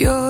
You're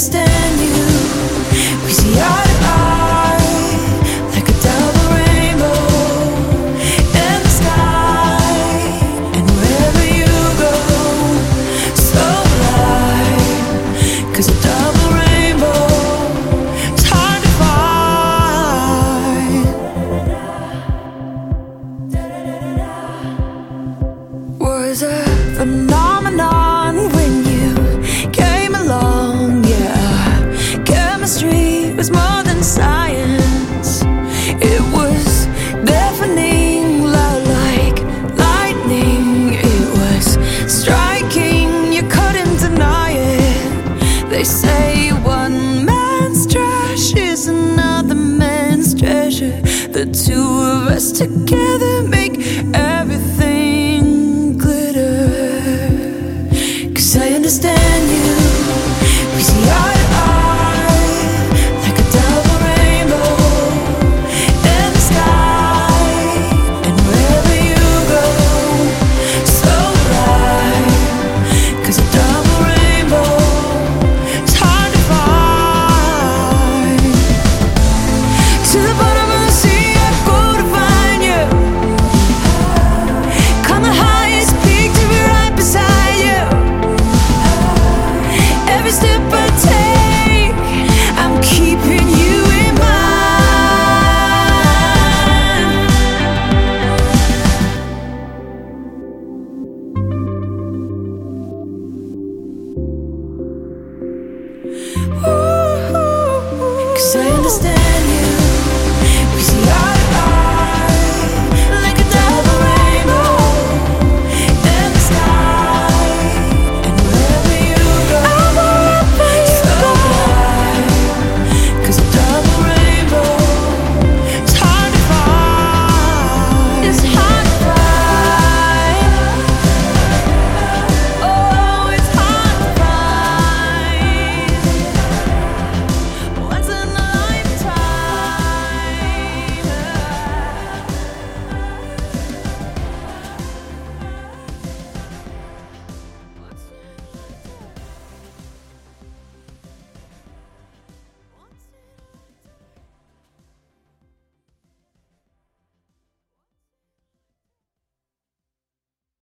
understand you. We see eye to eye, like a double rainbow in the sky. And wherever you go, so will Cause a double rainbow is hard to find. Was it the night? They say one man's trash is another man's treasure. The two of us together make everything glitter. Cause I understand you.